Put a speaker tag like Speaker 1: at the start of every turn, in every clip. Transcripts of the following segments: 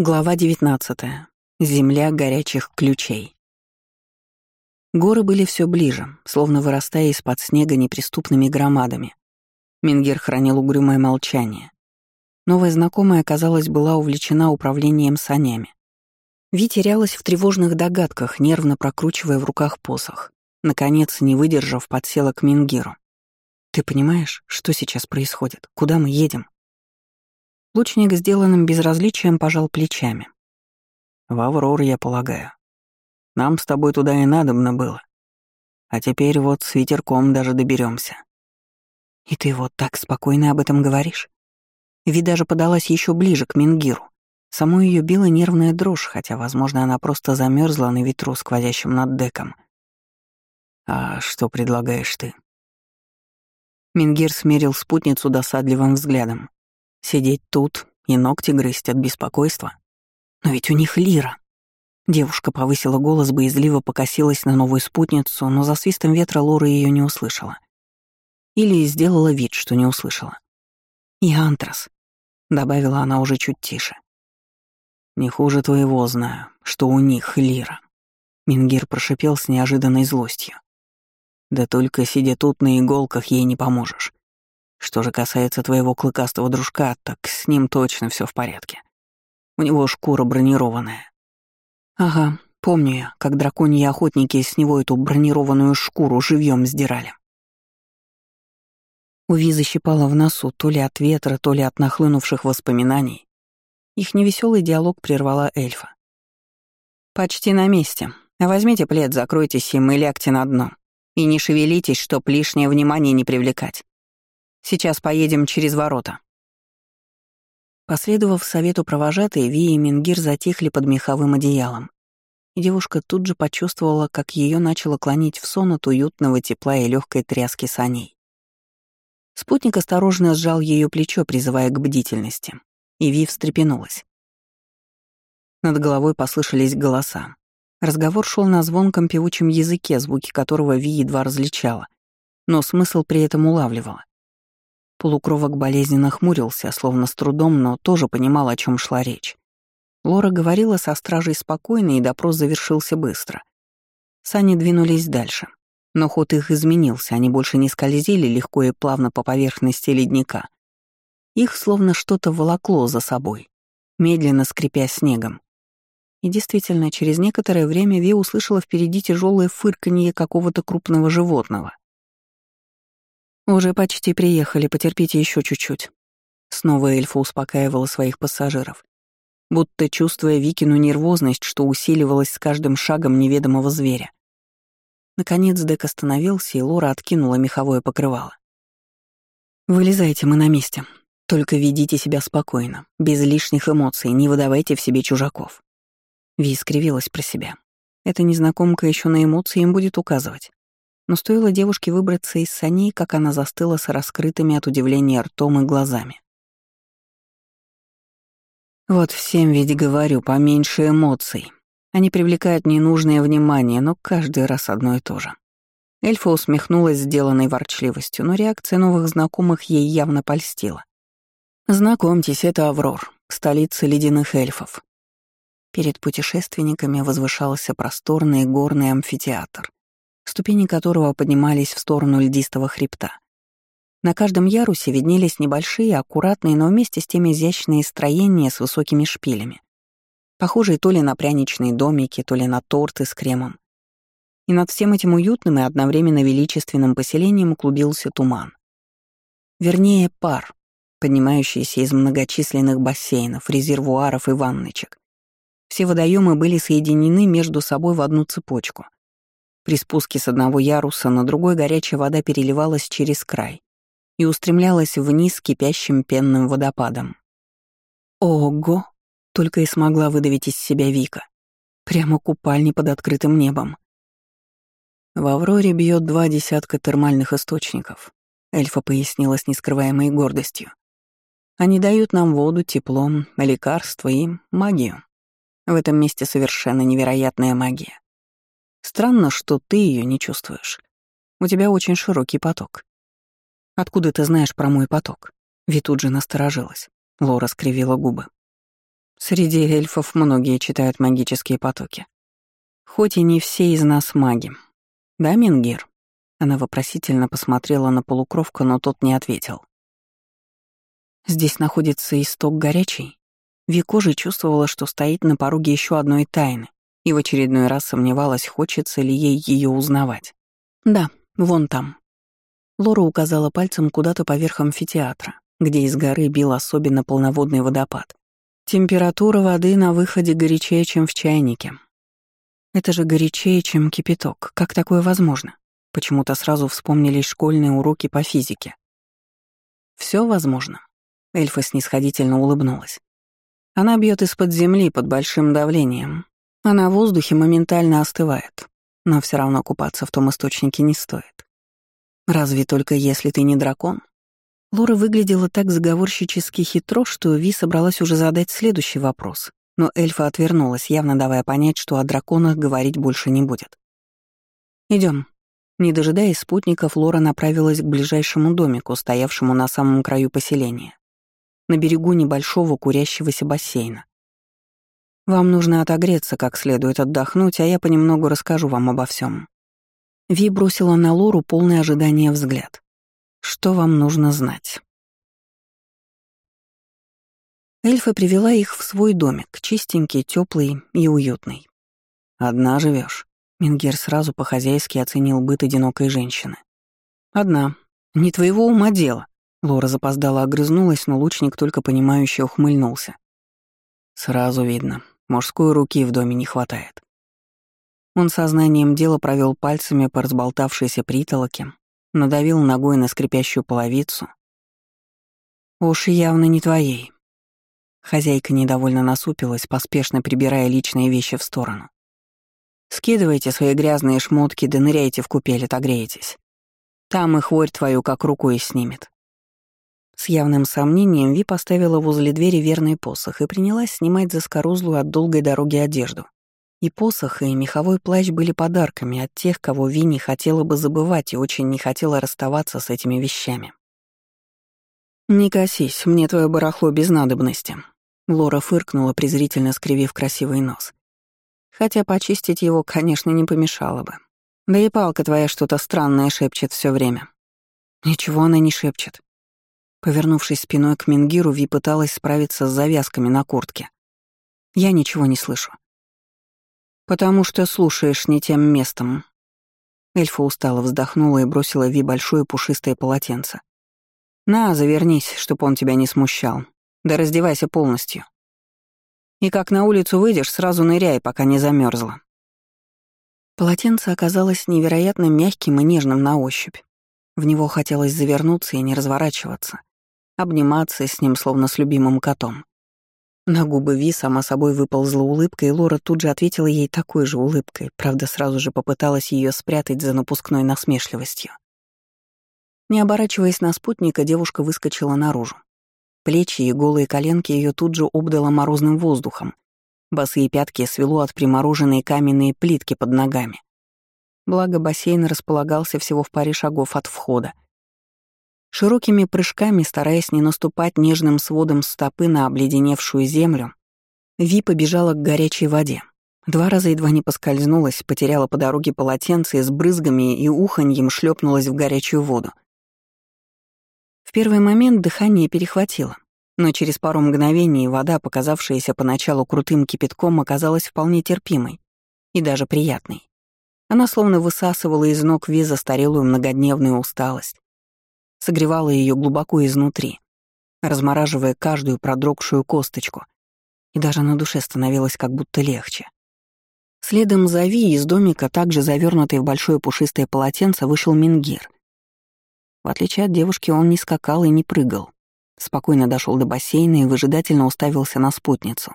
Speaker 1: Глава 19. Земля горячих ключей. Горы были все ближе, словно вырастая из-под снега неприступными громадами. Мингер хранил угрюмое молчание. Новая знакомая, казалось, была увлечена управлением санями. Ви терялась в тревожных догадках, нервно прокручивая в руках посох. Наконец, не выдержав, подсела к Мингиру. «Ты понимаешь, что сейчас происходит? Куда мы едем?» Лучник сделанным безразличием пожал плечами. «В Аврор, я полагаю. Нам с тобой туда и надобно было. А теперь вот с ветерком даже доберемся. И ты вот так спокойно об этом говоришь? Ви даже подалась еще ближе к Мингиру. Саму ее била нервная дрожь, хотя, возможно, она просто замерзла на ветру, сквозящем над деком. «А что предлагаешь ты?» Мингир смерил спутницу досадливым взглядом. Сидеть тут и ногти грызть от беспокойства. Но ведь у них лира. Девушка повысила голос, боязливо покосилась на новую спутницу, но за свистом ветра Лора ее не услышала. Или сделала вид, что не услышала. «И антрас», — добавила она уже чуть тише. «Не хуже твоего знаю, что у них лира», — Мингир прошипел с неожиданной злостью. «Да только сидя тут на иголках ей не поможешь. Что же касается твоего клыкастого дружка, так с ним точно все в порядке. У него шкура бронированная. Ага, помню я, как драконьи охотники с него эту бронированную шкуру живьем сдирали. У Визы щипала в носу то ли от ветра, то ли от нахлынувших воспоминаний. Их невеселый диалог прервала эльфа. «Почти на месте. Возьмите плед, закройтесь им и лягте на дно. И не шевелитесь, чтоб лишнее внимание не привлекать. Сейчас поедем через ворота». Последовав совету провожатой, Ви и Мингир затихли под меховым одеялом. И девушка тут же почувствовала, как ее начало клонить в сон от уютного тепла и легкой тряски саней. Спутник осторожно сжал ее плечо, призывая к бдительности, и Ви встрепенулась. Над головой послышались голоса. Разговор шел на звонком певучем языке, звуки которого Ви едва различала, но смысл при этом улавливала. Полукровок болезненно хмурился, словно с трудом, но тоже понимал, о чем шла речь. Лора говорила со стражей спокойно, и допрос завершился быстро. Сани двинулись дальше. Но ход их изменился, они больше не скользили легко и плавно по поверхности ледника. Их словно что-то волокло за собой, медленно скрипя снегом. И действительно, через некоторое время Ви услышала впереди тяжелое фырканье какого-то крупного животного. «Уже почти приехали, потерпите еще чуть-чуть». Снова эльфа успокаивала своих пассажиров, будто чувствуя Викину нервозность, что усиливалась с каждым шагом неведомого зверя. Наконец Дек остановился, и Лора откинула меховое покрывало. «Вылезайте, мы на месте. Только ведите себя спокойно, без лишних эмоций, не выдавайте в себе чужаков». Ви скривилась про себя. Эта незнакомка еще на эмоции им будет указывать. Но стоило девушке выбраться из саней, как она застыла с раскрытыми от удивления ртом и глазами. Вот всем ведь говорю, поменьше эмоций. Они привлекают ненужное внимание, но каждый раз одно и то же. Эльфа усмехнулась сделанной ворчливостью, но реакция новых знакомых ей явно польстила. «Знакомьтесь, это Аврор, столица ледяных эльфов». Перед путешественниками возвышался просторный горный амфитеатр, ступени которого поднимались в сторону льдистого хребта. На каждом ярусе виднелись небольшие, аккуратные, но вместе с тем изящные строения с высокими шпилями, похожие то ли на пряничные домики, то ли на торты с кремом. И над всем этим уютным и одновременно величественным поселением клубился туман. Вернее, пар, поднимающийся из многочисленных бассейнов, резервуаров и ванночек. Все водоемы были соединены между собой в одну цепочку — при спуске с одного яруса на другой горячая вода переливалась через край и устремлялась вниз кипящим пенным водопадом. «Ого!» — только и смогла выдавить из себя Вика. Прямо купальни под открытым небом. В Авроре бьет два десятка термальных источников, эльфа пояснила с нескрываемой гордостью. Они дают нам воду, тепло, лекарства и магию. В этом месте совершенно невероятная магия. Странно, что ты ее не чувствуешь. У тебя очень широкий поток. Откуда ты знаешь про мой поток? Ви тут же насторожилась. Лора скривила губы. Среди эльфов многие читают магические потоки. Хоть и не все из нас маги. Да, Мингир? Она вопросительно посмотрела на полукровка, но тот не ответил. Здесь находится исток горячий. Викожи чувствовала, что стоит на пороге еще одной тайны, и в очередной раз сомневалась, хочется ли ей ее узнавать. «Да, вон там». Лора указала пальцем куда-то поверх амфитеатра, где из горы бил особенно полноводный водопад. Температура воды на выходе горячее, чем в чайнике. Это же горячее, чем кипяток. Как такое возможно? Почему-то сразу вспомнились школьные уроки по физике. Все возможно. Эльфа снисходительно улыбнулась. Она бьет из-под земли под большим давлением, а на воздухе моментально остывает. Но все равно купаться в том источнике не стоит. Разве только если ты не дракон? Лора выглядела так заговорщически хитро, что Ви собралась уже задать следующий вопрос, но эльфа отвернулась, явно давая понять, что о драконах говорить больше не будет. Идем. Не дожидаясь спутников, Лора направилась к ближайшему домику, стоявшему на самом краю поселения, на берегу небольшого курящегося бассейна. «Вам нужно отогреться, как следует отдохнуть, а я понемногу расскажу вам обо всем. Ви бросила на Лору полное ожидание взгляд. Что вам нужно знать? Эльфа привела их в свой домик, чистенький, теплый и уютный. «Одна живешь. Мингер сразу по-хозяйски оценил быт одинокой женщины. «Одна. Не твоего ума дело». Лора запоздала огрызнулась, но лучник только понимающе ухмыльнулся. «Сразу видно, мужской руки в доме не хватает». Он сознанием дела провел пальцами по разболтавшейся притолоке, надавил ногой на скрипящую половицу. «Уж явно не твоей». Хозяйка недовольно насупилась, поспешно прибирая личные вещи в сторону. «Скидывайте свои грязные шмотки, да ныряйте в купель, отогреетесь. Там и хворь твою как рукой снимет». С явным сомнением Ви поставила возле двери верный посох и принялась снимать заскорузлую от долгой дороги одежду. И посох, и меховой плащ были подарками от тех, кого Ви не хотела бы забывать и очень не хотела расставаться с этими вещами. «Не косись, мне твое барахло без надобности», — Лора фыркнула, презрительно скривив красивый нос. «Хотя почистить его, конечно, не помешало бы. Да и палка твоя что-то странное шепчет все время». «Ничего она не шепчет». Повернувшись спиной к Мингиру, Ви пыталась справиться с завязками на куртке. «Я ничего не слышу». «Потому что слушаешь не тем местом». Эльфа устало вздохнула и бросила Ви большое пушистое полотенце. «На, завернись, чтоб он тебя не смущал. Да раздевайся полностью. И как на улицу выйдешь, сразу ныряй, пока не замерзла. Полотенце оказалось невероятно мягким и нежным на ощупь. В него хотелось завернуться и не разворачиваться, обниматься с ним, словно с любимым котом. На губы Ви сама собой выползла улыбка, и Лора тут же ответила ей такой же улыбкой, правда, сразу же попыталась ее спрятать за напускной насмешливостью. Не оборачиваясь на спутника, девушка выскочила наружу. Плечи и голые коленки ее тут же обдало морозным воздухом. Босые пятки свело от примороженной каменные плитки под ногами. Благо бассейн располагался всего в паре шагов от входа — Широкими прыжками, стараясь не наступать нежным сводом стопы на обледеневшую землю, Ви побежала к горячей воде. Два раза едва не поскользнулась, потеряла по дороге полотенце с брызгами и уханьем шлепнулась в горячую воду. В первый момент дыхание перехватило, но через пару мгновений вода, показавшаяся поначалу крутым кипятком, оказалась вполне терпимой и даже приятной. Она словно высасывала из ног Ви застарелую многодневную усталость, согревала ее глубоко изнутри, размораживая каждую продрогшую косточку, и даже на душе становилось как будто легче. Следом за Ви из домика, также завернутый в большое пушистое полотенце, вышел Мингир. В отличие от девушки, он не скакал и не прыгал. Спокойно дошел до бассейна и выжидательно уставился на спутницу.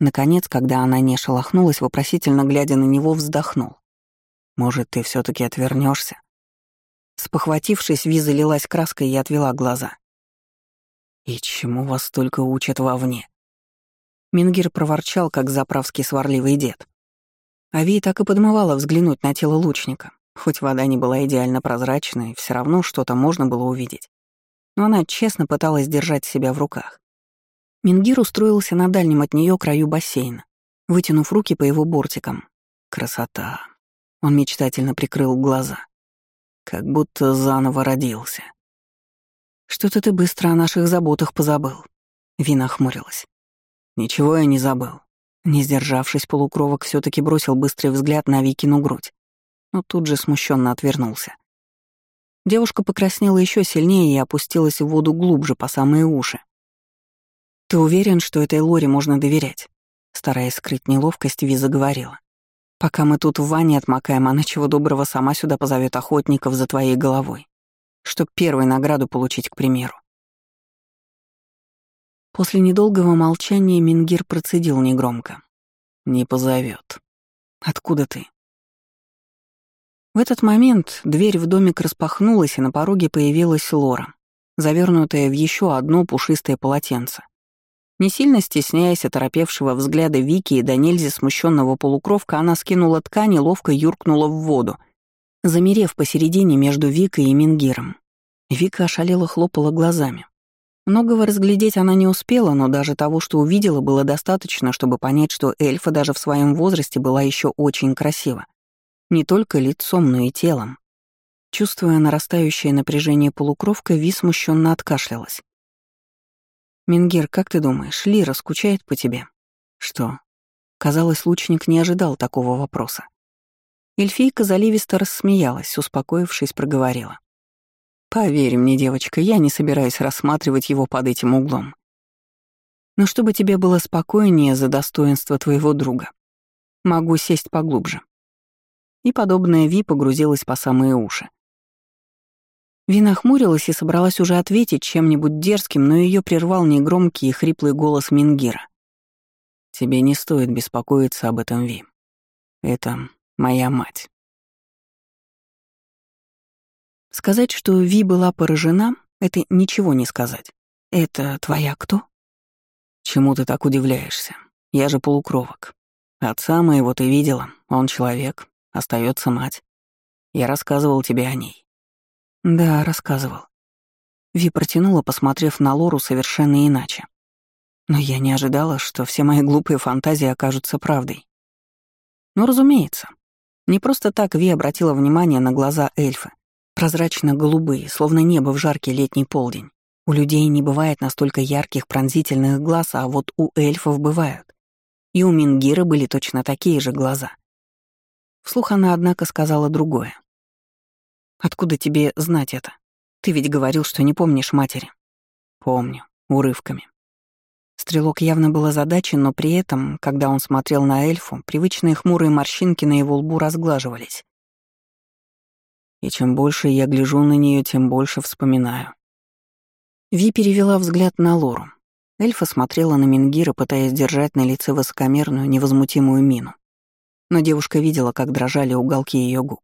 Speaker 1: Наконец, когда она не шелохнулась, вопросительно глядя на него, вздохнул. «Может, ты все таки отвернешься? Спохватившись, Ви залилась краской и отвела глаза. «И чему вас только учат вовне?» Мингир проворчал, как заправский сварливый дед. А Ви так и подмывала взглянуть на тело лучника. Хоть вода не была идеально прозрачной, все равно что-то можно было увидеть. Но она честно пыталась держать себя в руках. Мингир устроился на дальнем от нее краю бассейна, вытянув руки по его бортикам. Красота. Он мечтательно прикрыл глаза. Как будто заново родился. «Что-то ты быстро о наших заботах позабыл», — Вина хмурилась. «Ничего я не забыл». Не сдержавшись, полукровок все таки бросил быстрый взгляд на Викину грудь, но тут же смущенно отвернулся. Девушка покраснела еще сильнее и опустилась в воду глубже, по самые уши. «Ты уверен, что этой Лоре можно доверять?» Стараясь скрыть неловкость, Ви заговорила. «Пока мы тут в ванне отмокаем, она чего доброго сама сюда позовет охотников за твоей головой, чтоб первой награду получить, к примеру». После недолгого молчания Мингир процедил негромко. «Не позовет. Откуда ты?» В этот момент дверь в домик распахнулась, и на пороге появилась Лора, завернутая в еще одно пушистое полотенце. Не сильно стесняясь оторопевшего взгляда Вики и до смущенного полукровка, она скинула ткань и ловко юркнула в воду, замерев посередине между Викой и Мингиром. Вика ошалела хлопала глазами. Многого разглядеть она не успела, но даже того, что увидела, было достаточно, чтобы понять, что эльфа даже в своем возрасте была еще очень красива. Не только лицом, но и телом. Чувствуя нарастающее напряжение полукровка, Ви смущенно откашлялась. «Мингир, как ты думаешь, Лира скучает по тебе?» «Что?» Казалось, лучник не ожидал такого вопроса. Эльфийка заливисто рассмеялась, успокоившись, проговорила. «Поверь мне, девочка, я не собираюсь рассматривать его под этим углом. Но чтобы тебе было спокойнее за достоинство твоего друга, могу сесть поглубже». И подобная Ви погрузилась по самые уши. Вина хмурилась и собралась уже ответить чем-нибудь дерзким, но ее прервал негромкий и хриплый голос Мингира. «Тебе не стоит беспокоиться об этом, Ви. Это моя мать». Сказать, что Ви была поражена, это ничего не сказать. «Это твоя кто?» «Чему ты так удивляешься? Я же полукровок. Отца моего ты видела, он человек, остается мать. Я рассказывал тебе о ней. «Да, рассказывал». Ви протянула, посмотрев на Лору совершенно иначе. Но я не ожидала, что все мои глупые фантазии окажутся правдой. Ну, разумеется. Не просто так Ви обратила внимание на глаза эльфа. Прозрачно-голубые, словно небо в жаркий летний полдень. У людей не бывает настолько ярких пронзительных глаз, а вот у эльфов бывают. И у Мингира были точно такие же глаза. Вслух она, однако, сказала другое. Откуда тебе знать это? Ты ведь говорил, что не помнишь матери. Помню, урывками. Стрелок явно был озадачен, но при этом, когда он смотрел на эльфу, привычные хмурые морщинки на его лбу разглаживались. И чем больше я гляжу на нее, тем больше вспоминаю. Ви перевела взгляд на Лору. Эльфа смотрела на Мингира, пытаясь держать на лице высокомерную, невозмутимую мину. Но девушка видела, как дрожали уголки ее губ.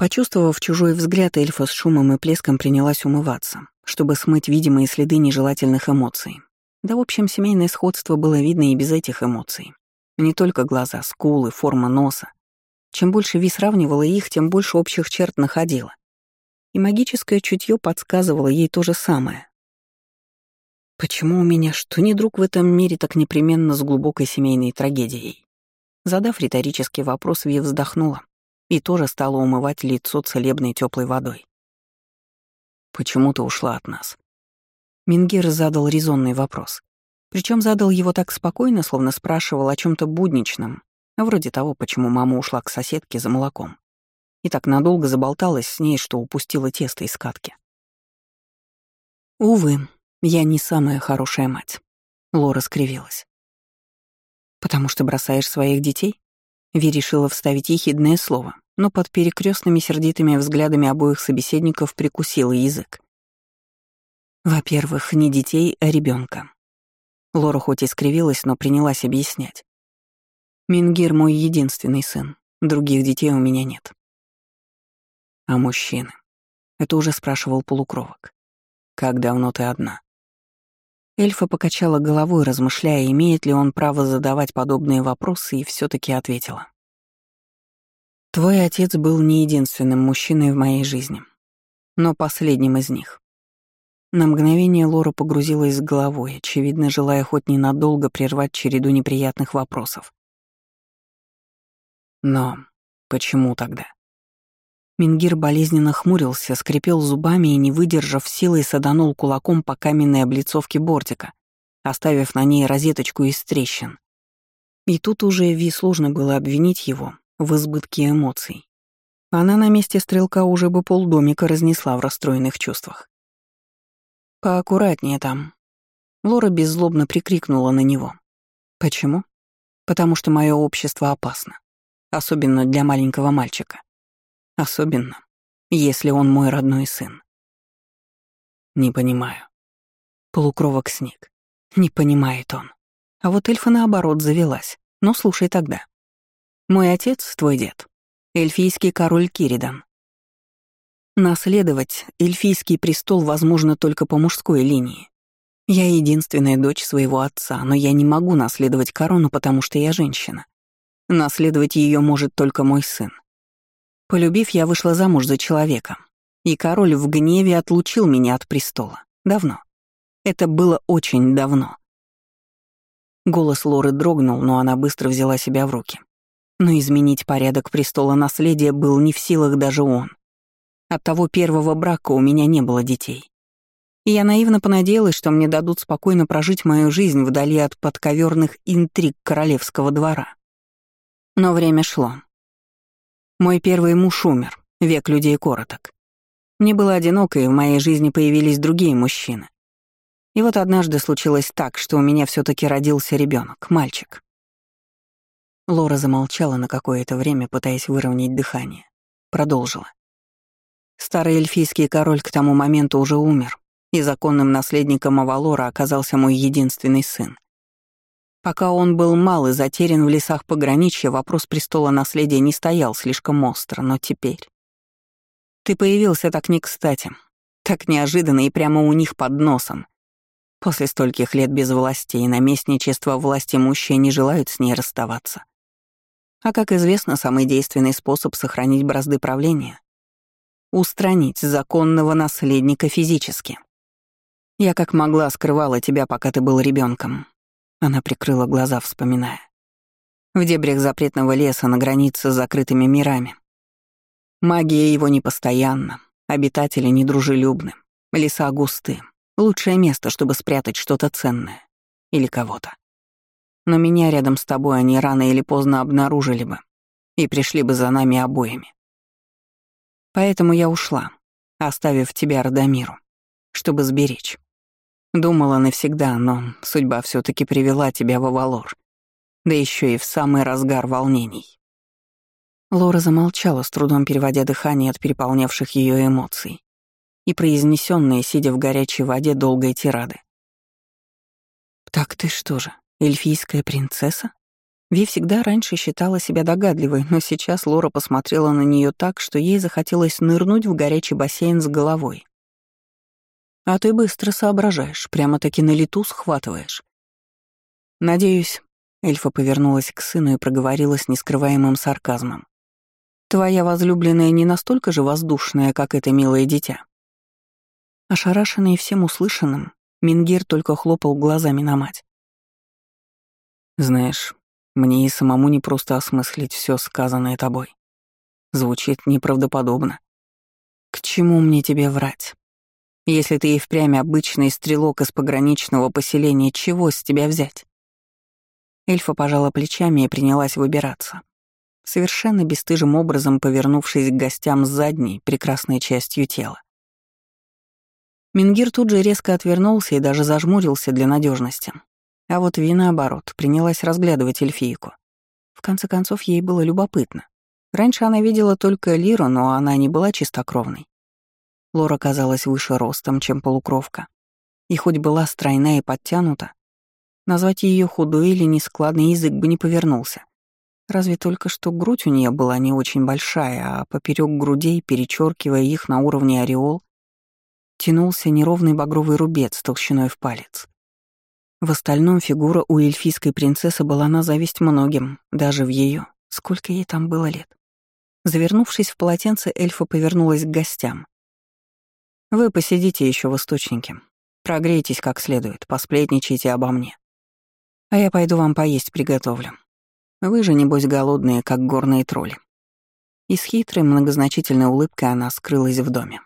Speaker 1: Почувствовав чужой взгляд, эльфа с шумом и плеском принялась умываться, чтобы смыть видимые следы нежелательных эмоций. Да, в общем, семейное сходство было видно и без этих эмоций. Не только глаза, скулы, форма носа. Чем больше Ви сравнивала их, тем больше общих черт находила. И магическое чутье подсказывало ей то же самое. Почему у меня что ни друг в этом мире так непременно с глубокой семейной трагедией? Задав риторический вопрос, Ви вздохнула и тоже стала умывать лицо целебной теплой водой. «Почему ты ушла от нас?» Мингир задал резонный вопрос. Причем задал его так спокойно, словно спрашивал о чем то будничном, вроде того, почему мама ушла к соседке за молоком. И так надолго заболталась с ней, что упустила тесто из катки. «Увы, я не самая хорошая мать», — Лора скривилась. «Потому что бросаешь своих детей?» Ви решила вставить ехидное слово, но под перекрестными сердитыми взглядами обоих собеседников прикусила язык. Во-первых, не детей, а ребенка. Лора хоть и скривилась, но принялась объяснять. Мингир мой единственный сын, других детей у меня нет. А мужчины? Это уже спрашивал полукровок. Как давно ты одна? Эльфа покачала головой, размышляя, имеет ли он право задавать подобные вопросы, и все таки ответила. «Твой отец был не единственным мужчиной в моей жизни, но последним из них. На мгновение Лора погрузилась с головой, очевидно, желая хоть ненадолго прервать череду неприятных вопросов. Но почему тогда? Мингир болезненно хмурился, скрипел зубами и, не выдержав силой, саданул кулаком по каменной облицовке бортика, оставив на ней розеточку из трещин. И тут уже Ви сложно было обвинить его в избытке эмоций. Она на месте стрелка уже бы полдомика разнесла в расстроенных чувствах. «Поаккуратнее там». Лора беззлобно прикрикнула на него. «Почему?» «Потому что мое общество опасно. Особенно для маленького мальчика. Особенно, если он мой родной сын». «Не понимаю». Полукровок сник. Не понимает он. А вот эльфа наоборот завелась. Ну, слушай тогда. Мой отец — твой дед. Эльфийский король Киридан. Наследовать эльфийский престол возможно только по мужской линии. Я единственная дочь своего отца, но я не могу наследовать корону, потому что я женщина. Наследовать ее может только мой сын. Полюбив, я вышла замуж за человека, и король в гневе отлучил меня от престола. Давно. Это было очень давно. Голос Лоры дрогнул, но она быстро взяла себя в руки. Но изменить порядок престола наследия был не в силах даже он. От того первого брака у меня не было детей. И я наивно понадеялась, что мне дадут спокойно прожить мою жизнь вдали от подковерных интриг королевского двора. Но время шло. Мой первый муж умер, век людей короток. Мне было одиноко, и в моей жизни появились другие мужчины. И вот однажды случилось так, что у меня все таки родился ребенок, мальчик. Лора замолчала на какое-то время, пытаясь выровнять дыхание. Продолжила. Старый эльфийский король к тому моменту уже умер, и законным наследником Авалора оказался мой единственный сын. Пока он был мал и затерян в лесах пограничья, вопрос престола наследия не стоял слишком остро, но теперь... Ты появился так не кстати, так неожиданно и прямо у них под носом. После стольких лет без власти и наместничества власти мужчин не желают с ней расставаться. А как известно, самый действенный способ сохранить бразды правления устранить законного наследника физически. Я как могла скрывала тебя, пока ты был ребенком. Она прикрыла глаза, вспоминая. В дебрях запретного леса на границе с закрытыми мирами. Магия его непостоянна, обитатели недружелюбны, леса густы. Лучшее место, чтобы спрятать что-то ценное. Или кого-то. Но меня рядом с тобой они рано или поздно обнаружили бы и пришли бы за нами обоими. Поэтому я ушла, оставив тебя Радомиру, чтобы сберечь. Думала навсегда, но судьба все таки привела тебя в Авалор, да еще и в самый разгар волнений. Лора замолчала, с трудом переводя дыхание от переполнявших ее эмоций и произнесенные, сидя в горячей воде, долгой тирады. «Так ты что же, эльфийская принцесса?» Ви всегда раньше считала себя догадливой, но сейчас Лора посмотрела на нее так, что ей захотелось нырнуть в горячий бассейн с головой. «А ты быстро соображаешь, прямо-таки на лету схватываешь». «Надеюсь», — эльфа повернулась к сыну и проговорила с нескрываемым сарказмом. «Твоя возлюбленная не настолько же воздушная, как это милое дитя». Ошарашенный всем услышанным, Мингир только хлопал глазами на мать. «Знаешь, мне и самому не просто осмыслить все сказанное тобой. Звучит неправдоподобно. К чему мне тебе врать? Если ты и впрямь обычный стрелок из пограничного поселения, чего с тебя взять? Эльфа пожала плечами и принялась выбираться, совершенно бесстыжим образом повернувшись к гостям с задней, прекрасной частью тела. Мингир тут же резко отвернулся и даже зажмурился для надежности, а вот Ви, наоборот, принялась разглядывать эльфийку. В конце концов, ей было любопытно. Раньше она видела только Лиру, но она не была чистокровной. Лора казалась выше ростом, чем полукровка. И хоть была стройна и подтянута, назвать ее худой или нескладный язык бы не повернулся. Разве только что грудь у нее была не очень большая, а поперек грудей, перечеркивая их на уровне ореол, тянулся неровный багровый рубец толщиной в палец. В остальном фигура у эльфийской принцессы была на зависть многим, даже в ее. Сколько ей там было лет? Завернувшись в полотенце, эльфа повернулась к гостям. Вы посидите еще в источнике. Прогрейтесь как следует, посплетничайте обо мне. А я пойду вам поесть приготовлю. Вы же, небось, голодные, как горные тролли». И с хитрой многозначительной улыбкой она скрылась в доме.